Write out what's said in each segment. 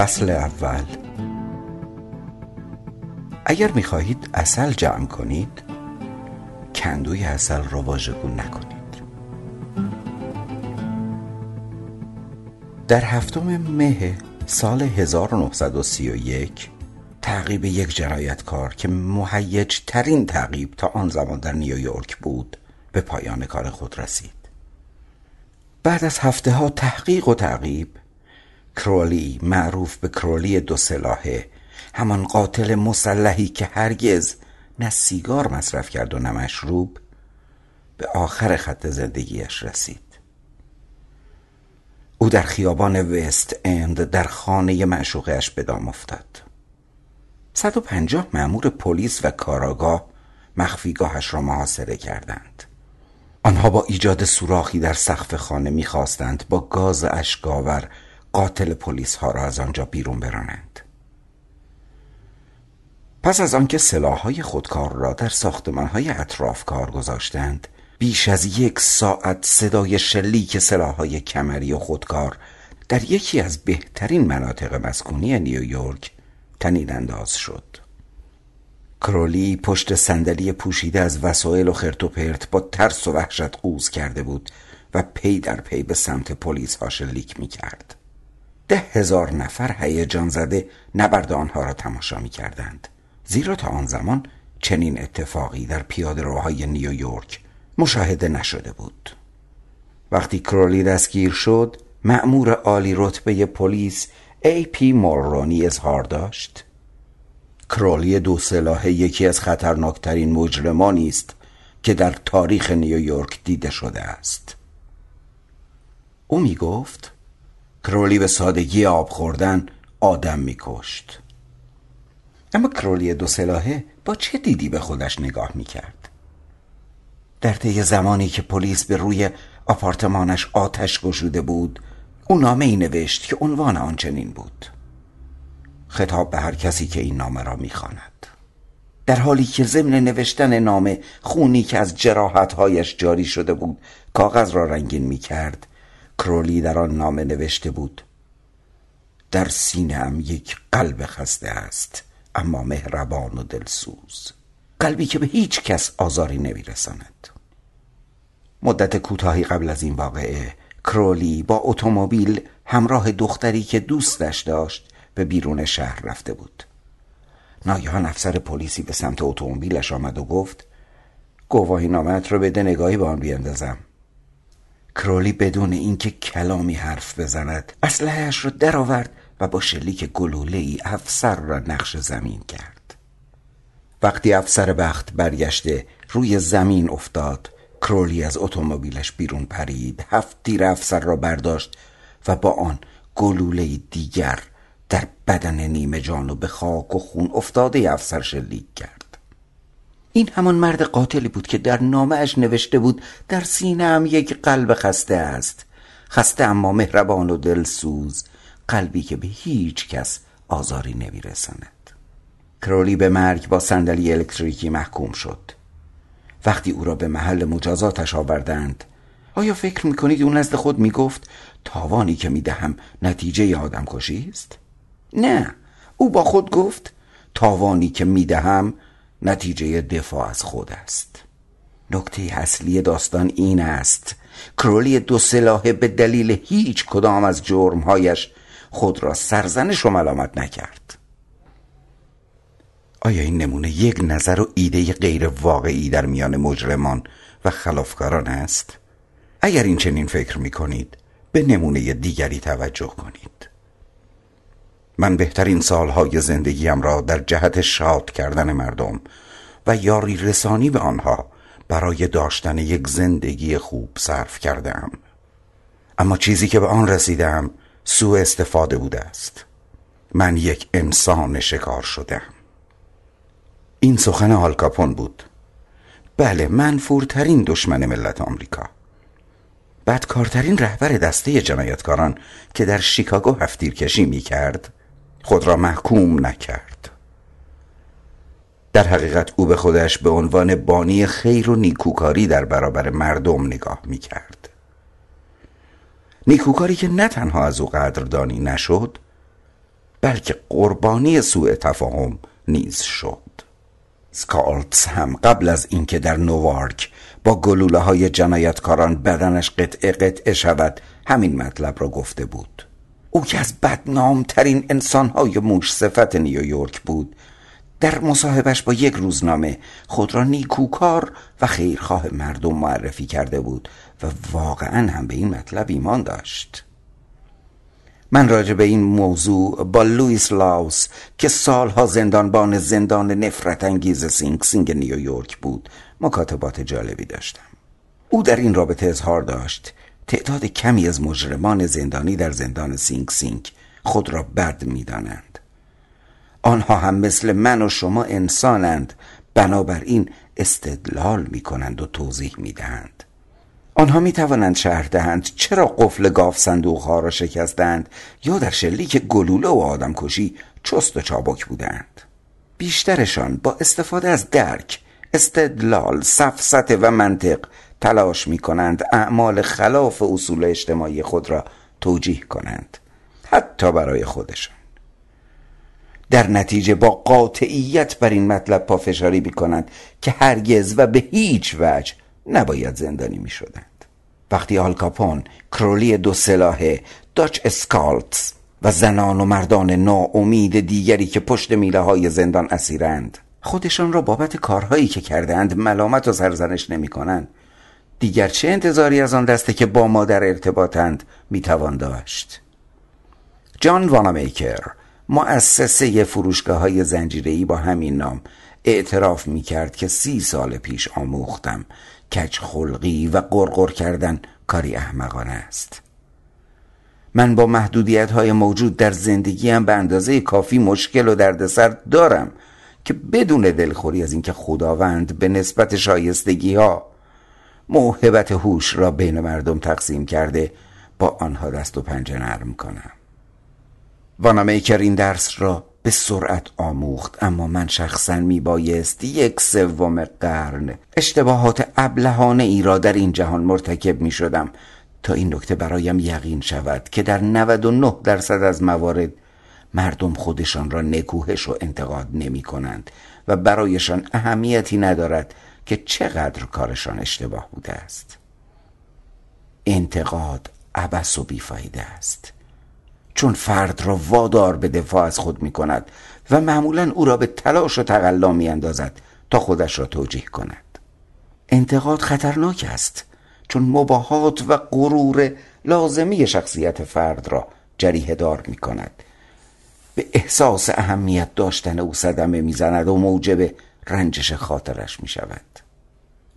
فصل اول. اگر می‌خواهید اصل جمع کنید کندوی اصل را واژگون نکنید. در هفتم مه سال 1931 تعقیب یک جنایتکار که مهیج ترین تعقیب تا آن زمان در نیویورک بود به پایان کار خود رسید. بعد از هفته ها تحقیق و تعقیب کرولی معروف به کرولی دو سلاحه. همان قاتل مسلحی که هرگز نه سیگار مصرف کرد و نه مشروب به آخر خط زندگیش رسید. او در خیابان وست اند در خانه معشوقش به دام افتاد. صد و پنجاه مأمور پلیس و کاراگاه مخفیگاهش را محاصره کردند. آنها با ایجاد سوراخی در سقف خانه می‌خواستند با گاز اشکاور قاتل پلیس ها را از آنجا بیرون برانند پس از آنکه سلاحهای خودکار را در ساختمانهای اطراف کار گذاشتند بیش از یک ساعت صدای شلیک سلاحهای کمری و خودکار در یکی از بهترین مناطق مسکونی نیویورک تنین انداز شد کرولی پشت صندلی پوشیده از وسایل و خرت و پرت با ترس و وحشت قوز کرده بود و پی در پی به سمت پلیس ها شلیک می کرد. ده هزار نفر هیجان زده نبرد آنها را تماشا می کردند. زیرا تا آن زمان چنین اتفاقی در پیاده روهای نیویورک مشاهده نشده بود. وقتی کرولی دستگیر شد، مأمور عالی رتبه پلیس ای پی مورونی اظهار داشت کرولی دو سلاحه یکی از خطرناکترین مجرمانی است که در تاریخ نیویورک دیده شده است او می گفت کرولی به سادگی آب خوردن آدم می کشت اما کرولی دو سلاحه با چه دیدی به خودش نگاه می کرد؟ در طی زمانی که پلیس به روی آپارتمانش آتش گشوده بود او نامه ای نوشت که عنوان آن چنین بود. خطاب به هر کسی که این نامه را می‌خواند. در حالی که ضمن نوشتن نامه خونی که از جراحتهایش جاری شده بود کاغذ را رنگین می‌کرد کرولی در آن نامه نوشته بود. در سینهام یک قلب خسته است اما مهربان و دلسوز. قلبی که به هیچ کس آزاری نمیرساند. مدت کوتاهی قبل از این واقعه کرولی با اتومبیل همراه دختری که دوستش داشت به بیرون شهر رفته بود. ناگهان افسر پلیسی به سمت اتومبیلش آمد و گفت گواهی نامت رو بده نگاهی به آن بیندازم کرولی بدون اینکه کلامی حرف بزند اسلحهاش را درآورد و با شلیک گلوله ای افسر را نقش زمین کرد. وقتی افسر بخت برگشته روی زمین افتاد. کرولی از اتومبیلش بیرون پرید هفت تیر افسر را برداشت و با آن گلوله دیگر در بدن نیمه جان و به خاک و خون افتاده افسر شلیک کرد. این همان مرد قاتلی بود که در نامه اش نوشته بود در سینه هم یک قلب خسته است. خسته اما مهربان و دلسوز قلبی که به هیچ کس آزاری نمیرساند. کرولی به مرگ با صندلی الکتریکی محکوم شد. وقتی او را به محل مجازاتش آوردند آیا فکر می‌کنید او نزد خود می‌گفت تاوانی که می‌دهم نتیجه آدم کشی است؟ نه او با خود گفت تاوانی که می‌دهم نتیجه دفاع از خود است. نکته اصلی داستان این است. کرولی دو سلاحه به دلیل هیچ کدام از جرمهایش خود را سرزنش و ملامت نکرد. آیا این نمونه یک نظر و ایده غیر واقعی در میان مجرمان و خلافکاران است؟ اگر این چنین فکر می کنید به نمونه دیگری توجه کنید. من بهترین سالهای زندگیم را در جهت شاد کردن مردم و یاری رسانی به آنها برای داشتن یک زندگی خوب صرف کردم اما چیزی که به آن رسیدم سوء استفاده بوده است. من یک انسان شکار شدم این سخن آلکاپون بود. بله منفورترین دشمن ملت آمریکا. بدکارترین رهبر دسته جنایتکاران که در شیکاگو هفتیر کشی می کرد خود را محکوم نکرد. در حقیقت او به خودش به عنوان بانی خیر و نیکوکاری در برابر مردم نگاه می کرد نیکوکاری که نه تنها از او قدردانی نشد بلکه قربانی سوء تفاهم نیز شد. سکالتس هم قبل از اینکه در نوارک با گلوله های جنایتکاران بدنش قطعه قطعه شود همین مطلب را گفته بود. او که از بدنامترین انسانهای موش صفت نیویورک بود در مصاحبش با یک روزنامه خود را نیکوکار و خیرخواه مردم معرفی کرده بود و واقعا هم به این مطلب ایمان داشت. من راجع به این موضوع با لویس لاوس که سالها زندانبان زندان نفرت انگیز سینگ سینگ نیویورک بود مکاتبات جالبی داشتم. او در این رابطه اظهار داشت تعداد کمی از مجرمان زندانی در زندان سینگ سینگ خود را بد می‌دانند. آنها هم مثل من و شما انسانند. بنابراین استدلال می کنند و توضیح می دهند آنها می توانند شهر دهند چرا قفل گاف صندوق ها را شکستند یا در شلیک گلوله و آدم کشی چست و چابک بودند. بیشترشان با استفاده از درک استدلال سفسته و منطق تلاش می کنند اعمال خلاف اصول اجتماعی خود را توجیه کنند حتی برای خودشان. در نتیجه با قاطعیت بر این مطلب پافشاری می کنند که هرگز و به هیچ وجه نباید زندانی می شدند وقتی آلکاپون کرولی دو سلاحه داچ اسکالتس و زنان و مردان ناامید دیگری که پشت میله های زندان اسیرند خودشان را بابت کارهایی که کردند ملامت و سرزنش نمی کنند دیگر چه انتظاری از آن دسته که با ما در ارتباطند می‌توان داشت؟ جان وانامیکر مؤسسه فروشگاه های زنجیری با همین نام اعتراف می کرد که سی سال پیش آموختم کج خلقی و قرقر کردن کاری احمقانه است. من با محدودیت های موجود در زندگیم به اندازه کافی مشکل و دردسر دارم که بدون دلخوری از اینکه خداوند به نسبت شایستگی ها موهبت هوش را بین مردم تقسیم کرده با آنها دست و پنجه نرم کنم. وانامیکر این درس را به سرعت آموخت اما من شخصا می بایست یک سوم قرن اشتباهات ابلهانه ای را در این جهان مرتکب می شدم تا این نکته برایم یقین شود که در 99 درصد از موارد مردم خودشان را نکوهش و انتقاد نمی کنند و برایشان اهمیتی ندارد که چقدر کارشان اشتباه بوده است. انتقاد عبس و بیفایده است. چون فرد را وادار به دفاع از خود می کند و معمولا او را به تلاش و تقلا می اندازد تا خودش را توجیه کند. انتقاد خطرناک است چون مباهات و غرور لازمی شخصیت فرد را جریه دار می کند به احساس اهمیت داشتن او صدمه می‌زند و موجب رنجش خاطرش می شود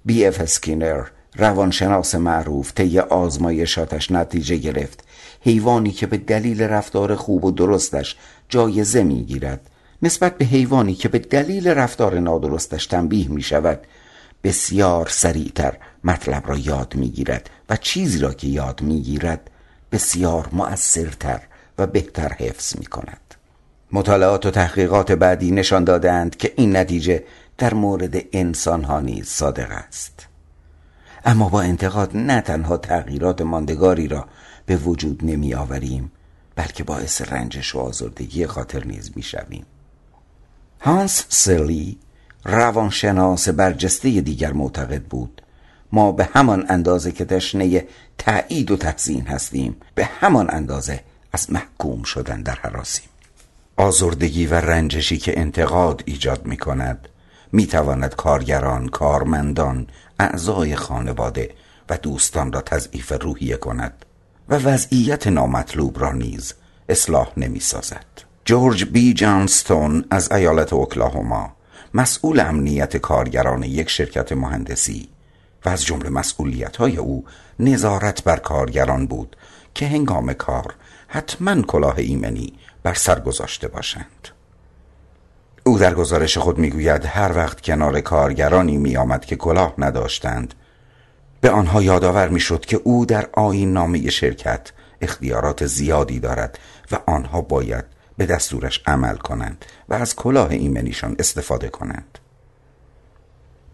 بی اف اسکینر روانشناس معروف طی آزمایشاتش نتیجه گرفت. حیوانی که به دلیل رفتار خوب و درستش جایزه می‌گیرد. نسبت به حیوانی که به دلیل رفتار نادرستش تنبیه می شود بسیار سریعتر مطلب را یاد می‌گیرد و چیزی را که یاد می‌گیرد بسیار مؤثرتر و بهتر حفظ می کند مطالعات و تحقیقات بعدی نشان دادند که این نتیجه در مورد انسان ها نیز صادق است. اما با انتقاد نه تنها تغییرات ماندگاری را به وجود نمی آوریم بلکه باعث رنجش و آزردگی خاطر نیز می شویم هانس سلی روانشناس برجسته دیگر معتقد بود ما به همان اندازه که تشنه تایید و تحسین هستیم به همان اندازه از محکوم شدن در حراسیم. آزردگی و رنجشی که انتقاد ایجاد می کند می تواند کارگران، کارمندان، اعضای خانواده و دوستان را تضعیف روحیه کند و وضعیت نامطلوب را نیز اصلاح نمی سازد. جورج بی جانستون از ایالت اوکلاهوما مسئول امنیت کارگران یک شرکت مهندسی و از جمله مسئولیت های او نظارت بر کارگران بود که هنگام کار حتما کلاه ایمنی بر سر گذاشته باشند. او در گزارش خود می‌گوید هر وقت کنار کارگرانی میآمد که کلاه نداشتند به آنها یادآور می‌شد که او در آین نامه شرکت اختیارات زیادی دارد و آنها باید به دستورش عمل کنند و از کلاه ایمنیشان استفاده کنند.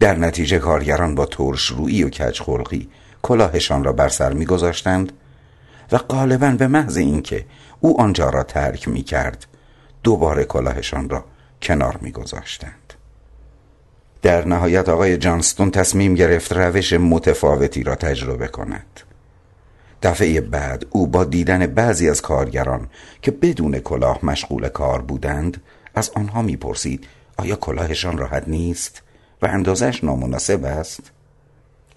در نتیجه کارگران با ترش روی و کج خلقی کلاهشان را بر سر میگذاشتند و غالبا به محض اینکه او آنجا را ترک می کرد دوباره کلاهشان را کنار میگذاشتند. در نهایت آقای جانستون تصمیم گرفت روش متفاوتی را تجربه کند. دفعه بعد او با دیدن بعضی از کارگران که بدون کلاه مشغول کار بودند از آنها می‌پرسید آیا کلاهشان راحت نیست و اندازش نامناسب است؟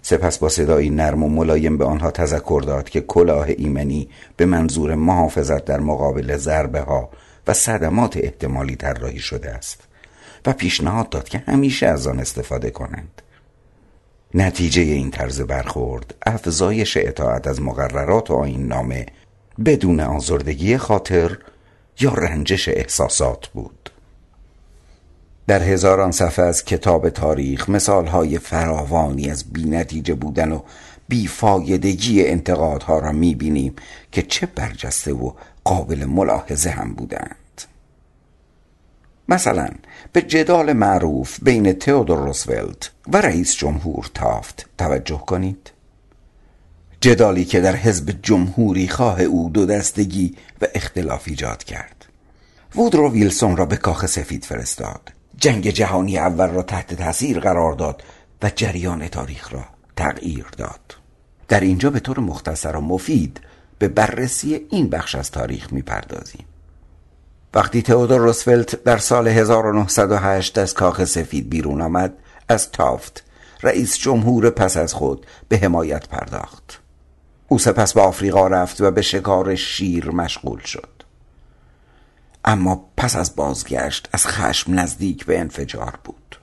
سپس با صدایی نرم و ملایم به آنها تذکر داد که کلاه ایمنی به منظور محافظت در مقابل ضربه ها و صدمات احتمالی طراحی شده است و پیشنهاد داد که همیشه از آن استفاده کنند. نتیجه این طرز برخورد افزایش اطاعت از مقررات و آین نامه بدون آزردگی خاطر یا رنجش احساسات بود. در هزاران صفحه از کتاب تاریخ مثالهای فراوانی از بینتیجه بودن و بیفایدگی انتقادها را می‌بینیم که چه برجسته و قابل ملاحظه هم بودند. مثلا به جدال معروف بین تئودور روزولت و رئیس جمهور تافت. توجه کنید. جدالی که در حزب جمهوری خواه او دو دستگی و اختلاف ایجاد کرد. وودرو ویلسون را به کاخ سفید فرستاد. جنگ جهانی اول را تحت تاثیر قرار داد و جریان تاریخ را تغییر داد. در اینجا به طور مختصر و مفید به بررسی این بخش از تاریخ می‌پردازیم. وقتی تئودور روزولت در سال 1908 از کاخ سفید بیرون آمد از تافت رئیس جمهور پس از خود به حمایت پرداخت. او سپس به آفریقا رفت و به شکار شیر مشغول شد. اما پس از بازگشت از خشم نزدیک به انفجار بود.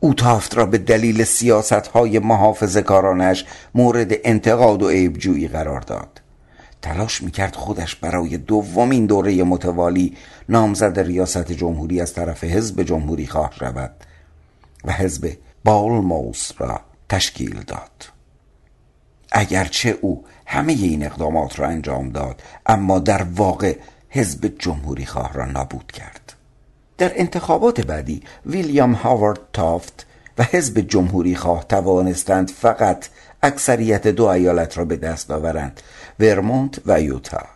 او تافت را به دلیل سیاست های محافظ کارانش مورد انتقاد و عیبجویی قرار داد. تلاش می‌کرد خودش برای دومین دوره متوالی نامزد ریاست جمهوری از طرف حزب جمهوری خواه رود و حزب بالموس را تشکیل داد. اگرچه او همه این اقدامات را انجام داد اما در واقع حزب جمهوری خواه را نابود کرد. در انتخابات بعدی ویلیام هاوارد تافت و حزب جمهوری خواه توانستند فقط اکثریت دو ایالت را به دست آورند ورمونت و یوتا.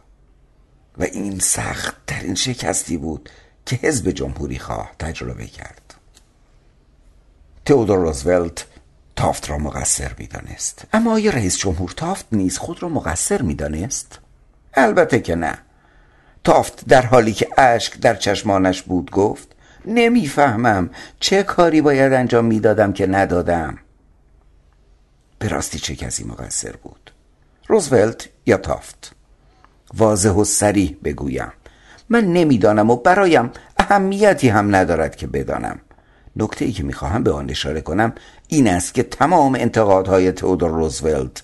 و این سخت ترین شکستی بود که حزب جمهوری خواه تجربه کرد. تئودور روزولت تافت را مقصر می‌دانست. اما آیا رئیس جمهور تافت نیز خود را مقصر می‌دانست؟ البته که نه. تافت در حالی که اشک در چشمانش بود گفت نمی‌فهمم چه کاری باید انجام می‌دادم که ندادم. به راستی چه کسی مقصر بود؟ روزولت یا تافت؟ واضح و سریح بگویم. من نمی‌دانم و برایم اهمیتی هم ندارد که بدانم. نکته ای که می‌خواهم به آن اشاره کنم این است که تمام انتقادهای تئودور روزولت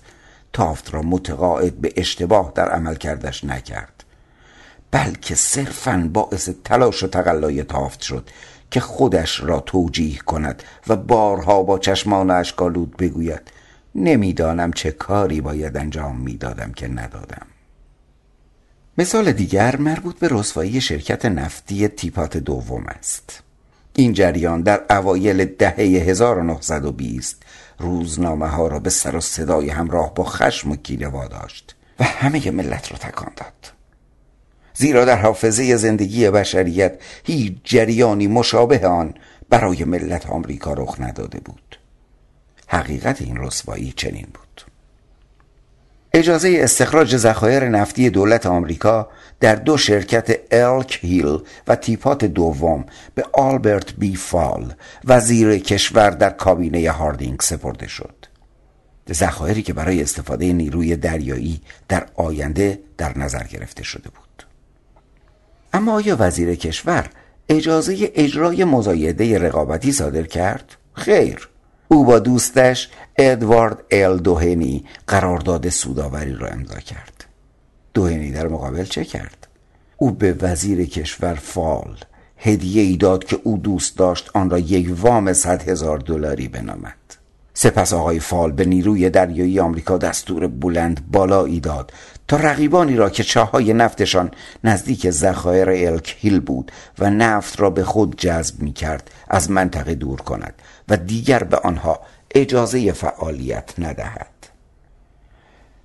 تافت را متقاعد به اشتباه در عمل کردش نکرد. بلکه صرفا باعث تلاش و تقلای تافت شد که خودش را توجیه کند و بارها با چشمان اشکالود بگوید نمی‌دانم چه کاری باید انجام می‌دادم که ندادم. مثال دیگر مربوط به رسوایی شرکت نفتی تیپات دوم است. این جریان در اوایل دهه 1920 روزنامه ها را به سر و صدای همراه با خشم و کینه واداشت و همه ملت را تکان داد. زیرا در حافظه زندگی بشریت هیچ جریانی مشابه آن برای ملت آمریکا رخ نداده بود. حقیقت این رسوایی چنین بود. اجازه استخراج ذخایر نفتی دولت آمریکا در دو شرکت الک هیل و تیپات دوم به آلبرت بی فال وزیر کشور در کابینه هاردینگ سپرده شد. ذخایری که برای استفاده نیروی دریایی در آینده در نظر گرفته شده بود. اما آیا وزیر کشور اجازه اجرای مزایده رقابتی صادر کرد؟ خیر. او با دوستش ادوارد ال دوهنی قرارداد سوداوری را امضا کرد. دوهنی در مقابل چه کرد؟ او به وزیر کشور فال هدیه ای داد که او دوست داشت آن را یک وام صد هزار دلاری بنامد. سپس آقای فال به نیروی دریایی آمریکا دستور بلند بالایی داد تا رقیبانی را که چاهای نفتشان نزدیک ذخایر الک هیل بود و نفت را به خود جذب می کرد از منطقه دور کند و دیگر به آنها اجازه فعالیت ندهد.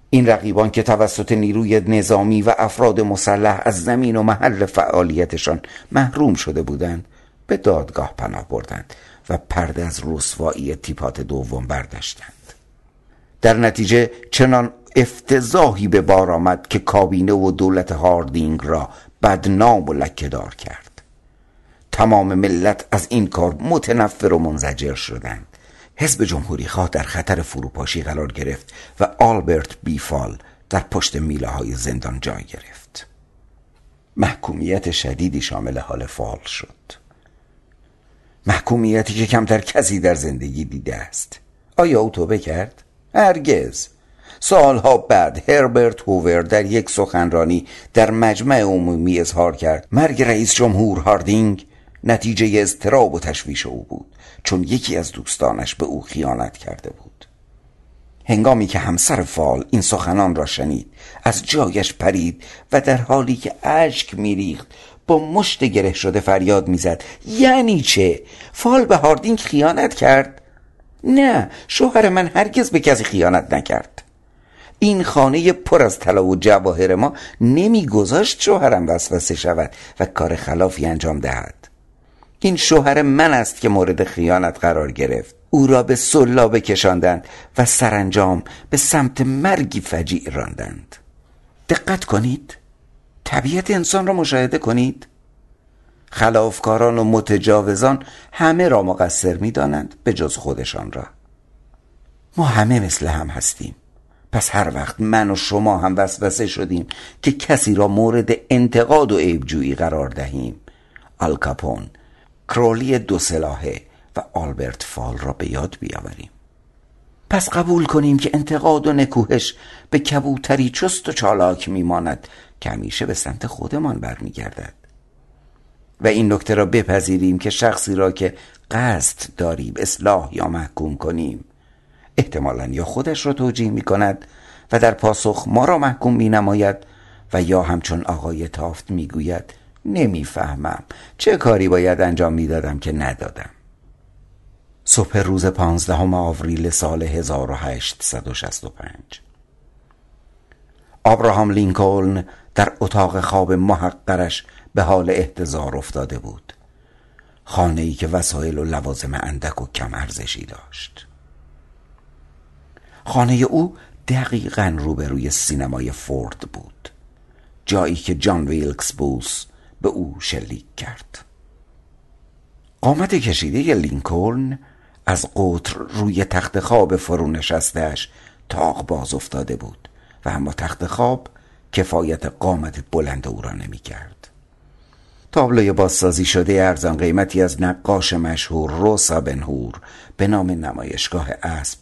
این رقیبان که توسط نیروی نظامی و افراد مسلح از زمین و محل فعالیتشان محروم شده بودند به دادگاه پناه بردند. و پرده از رسوایی تیپات دوم برداشتند. در نتیجه چنان افتضاحی به بار آمد که کابینه و دولت هاردینگ را بدنام و لکهدار کرد. تمام ملت از این کار متنفر و منزجر شدند. حزب جمهوری خواه در خطر فروپاشی قرار گرفت و آلبرت بیفال در پشت میله های زندان جای گرفت. محکومیت شدیدی شامل حال فال شد. محکومیتی که کمتر کسی در زندگی دیده است. آیا او توبه کرد؟ هرگز. سالها بعد هربرت هوور در یک سخنرانی در مجمع عمومی اظهار کرد. مرگ رئیس جمهور هاردینگ نتیجه اضطراب و تشویش او بود چون یکی از دوستانش به او خیانت کرده بود. هنگامی که همسر فال این سخنان را شنید از جایش پرید و در حالی که اشک میریخت با مشت گره شده فریاد می‌زد. یعنی چه؟ فال به هاردینگ خیانت کرد؟ نه شوهر من هرگز به کسی خیانت نکرد. این خانه پر از طلا و جواهر ما نمیگذاشت شوهرم وسوسه شود و کار خلافی انجام دهد. این شوهر من است که مورد خیانت قرار گرفت. او را به سلا بکشاندند و سرانجام به سمت مرگی فجیع راندند. دقت کنید. طبیعت انسان را مشاهده کنید. خلافکاران و متجاوزان همه را مقصر می دانند به جز خودشان را. ما همه مثل هم هستیم. پس هر وقت من و شما هم وسوسه شدیم که کسی را مورد انتقاد و عیبجویی قرار دهیم آلکاپون کرولی دو سلاحه و آلبرت فال را به یاد بیاوریم. پس قبول کنیم که انتقاد و نکوهش به کبوتری چست و چالاک میماند که همیشه به سمت خودمان برمیگردد. و این نکته را بپذیریم که شخصی را که قصد داریم اصلاح یا محکوم کنیم احتمالا یا خودش را توجیه می کند و در پاسخ ما را محکوم می نماید و یا همچون آقای تافت می گوید نمی‌فهمم. چه کاری باید انجام می‌دادم که ندادم؟ صبح روز پانزدهم آوریل سال 1865 آبراهام لینکلن در اتاق خواب محقرش به حال احتضار افتاده بود. خانه ای که وسایل و لوازم اندک و کم ارزشی داشت. خانه او دقیقا روبروی سینمای فورد بود جایی که جان ویلکس بوس به او شلیک کرد. قامت کشیده لینکلن از قطر روی تخت خواب فرو نشستهش تاق باز افتاده بود و اما تخت خواب کفایت قامت بلند او را نمی کرد تابلوی بازسازی شده ارزان قیمتی از نقاش مشهور روسا بنهور به نام نمایشگاه اسب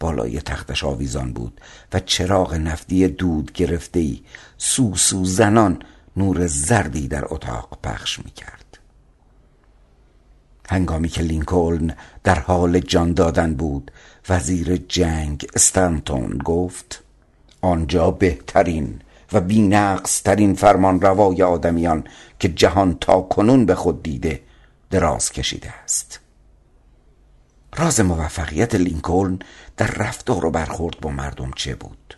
بالای تختش آویزان بود و چراغ نفتی دود گرفتهی سوسو زنان نور زردی در اتاق پخش می کرد هنگامی که لینکلن در حال جان دادن بود وزیر جنگ استنتون گفت آنجا بهترین و بینقص ترین فرمان روای آدمیان که جهان تا کنون به خود دیده دراز کشیده است. راز موفقیت لینکلن در رفتار و برخورد با مردم چه بود؟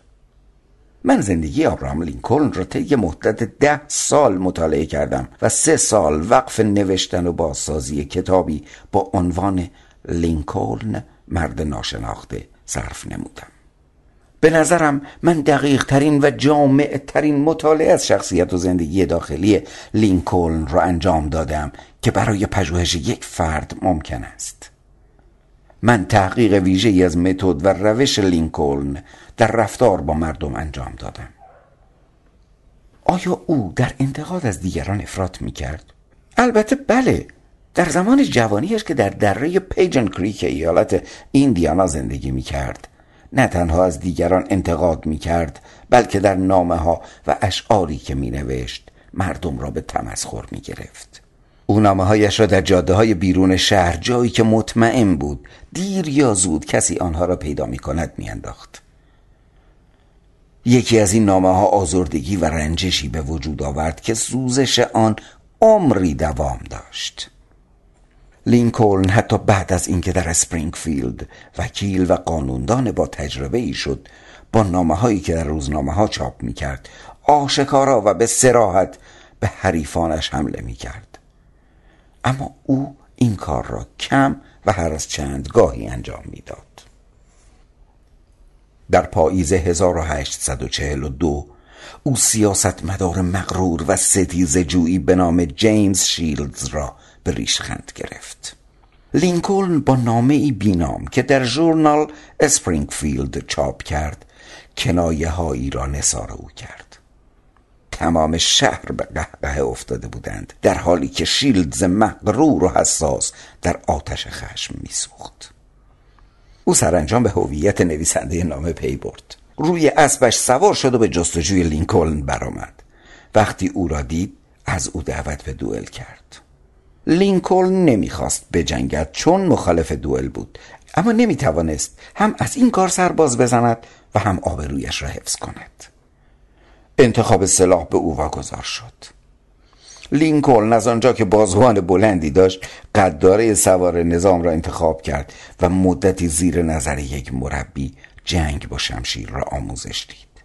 من زندگی آبراهام لینکلن را طی مدت ده سال مطالعه کردم و سه سال وقف نوشتن و بازسازی کتابی با عنوان لینکلن مرد ناشناخته صرف نمودم. به نظرم من دقیق ترین و جامع ترین مطالعه از شخصیت و زندگی داخلی لینکلن را انجام دادم که برای پژوهش یک فرد ممکن است. من تحقیق ویژه ای از متد و روش لینکلن در رفتار با مردم انجام دادم. آیا او در انتقاد از دیگران افراط می کرد؟ البته بله در زمان جوانیش که در دره پیجن کریک ایالت ایندیانا زندگی می کرد نه تنها از دیگران انتقاد می کرد بلکه در نامه ها و اشعاری که می نوشت مردم را به تمسخر می گرفت او نامه هایش را در جاده های بیرون شهر جایی که مطمئن بود دیر یا زود کسی آنها را پیدا می کند می انداخت. یکی از این نامه ها آزردگی و رنجشی به وجود آورد که سوزش آن عمری دوام داشت لینکلن حتی بعد از اینکه در اسپرینگفیلد وکیل و قانوندان با تجربه ای شد با نامه هایی که در روزنامه ها چاپ می کرد آشکارا و به سراحت به حریفانش حمله می کرد اما او این کار را کم و هر از چند گاهی انجام می‌داد. در پاییز 1842 او سیاست مدار مغرور و ستیز جویی به نام جیمز شیلدز را به ریشخند گرفت. لینکلن با نامه ای بینام که در ژورنال اسپرینگفیلد چاپ کرد کنایه هایی را نثار او کرد. تمام شهر به قهقهه افتاده بودند در حالی که شیلدز مغرور و حساس در آتش خشم میسوخت. او سرانجام به هویت نویسنده نامه پی برد. روی اسبش سوار شد و به جستجوی لینکلن برآمد. وقتی او را دید از او دعوت به دوئل کرد. لینکلن نمی‌خواست بجنگد چون مخالف دوئل بود. اما نمی‌توانست هم از این کار سرباز بزند و هم آبرویش را حفظ کند. انتخاب سلاح به او واگذار شد. لینکلن از آنجا که بازوان بلندی داشت قداره سوار نظام را انتخاب کرد و مدتی زیر نظر یک مربی جنگ با شمشیر را آموزش دید.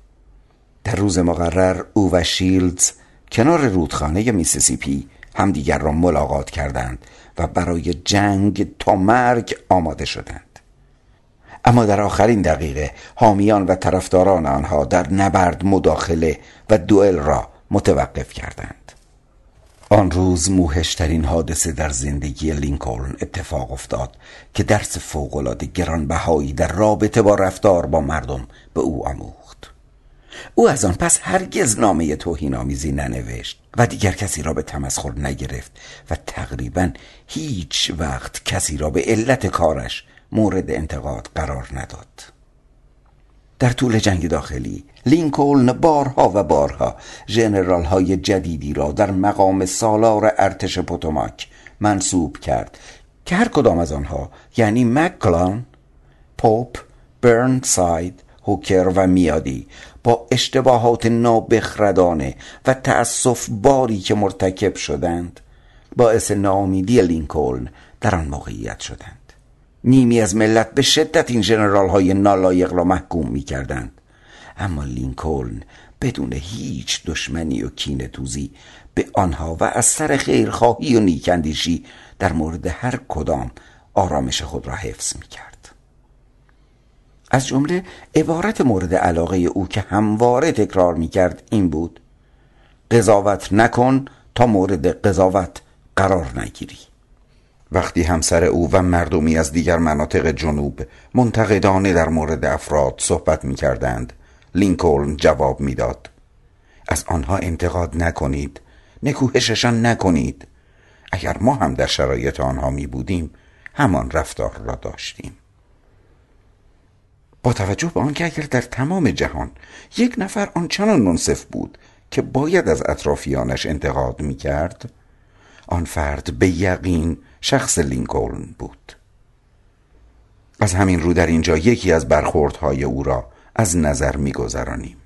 در روز مقرر او و شیلدز کنار رودخانه میسیسیپی همدیگر را ملاقات کردند و برای جنگ تا مرگ آماده شدند. اما در آخرین دقیقه حامیان و طرفداران آنها در نبرد مداخله و دوئل را متوقف کردند. آن روز موهشترین حادثه در زندگی لینکلن اتفاق افتاد که درس فوقالعاده گرانبهایی در رابطه با رفتار با مردم به او آموخت. او از آن پس هرگز نامه توهین آمیزی ننوشت و دیگر کسی را به تمسخر نگرفت و تقریبا هیچ وقت کسی را به علت کارش مورد انتقاد قرار نداد. در طول جنگ داخلی لینکلن بارها و بارها جنرال های جدیدی را در مقام سالار ارتش پوتوماک منصوب کرد که هر کدام از آنها یعنی مکلان، پوپ، برنساید، هوکر و میادی با اشتباهات نابخردانه و تأسف باری که مرتکب شدند باعث ناامیدی لینکلن در آن موقعیت شدند. نیمی از ملت به شدت این جنرال های نالایق را محکوم می کردند اما لینکلن بدون هیچ دشمنی و کین توزی به آنها و از سر خیرخواهی و نیکندیشی در مورد هر کدام آرامش خود را حفظ می کرد از جمله عبارت مورد علاقه او که همواره تکرار می کرد این بود قضاوت نکن تا مورد قضاوت قرار نگیری. وقتی همسر او و مردمی از دیگر مناطق جنوب منتقدانه در مورد افراد صحبت می کردند لینکلن جواب می‌داد از آنها انتقاد نکنید نکوهششان نکنید اگر ما هم در شرایط آنها می بودیم همان رفتار را داشتیم. با توجه به آنکه اگر در تمام جهان یک نفر آنچنان منصف بود که باید از اطرافیانش انتقاد می کرد آن فرد به یقین شخص لینکلن بود. از همین رو در اینجا یکی از برخوردهای او را از نظر میگذرانیم.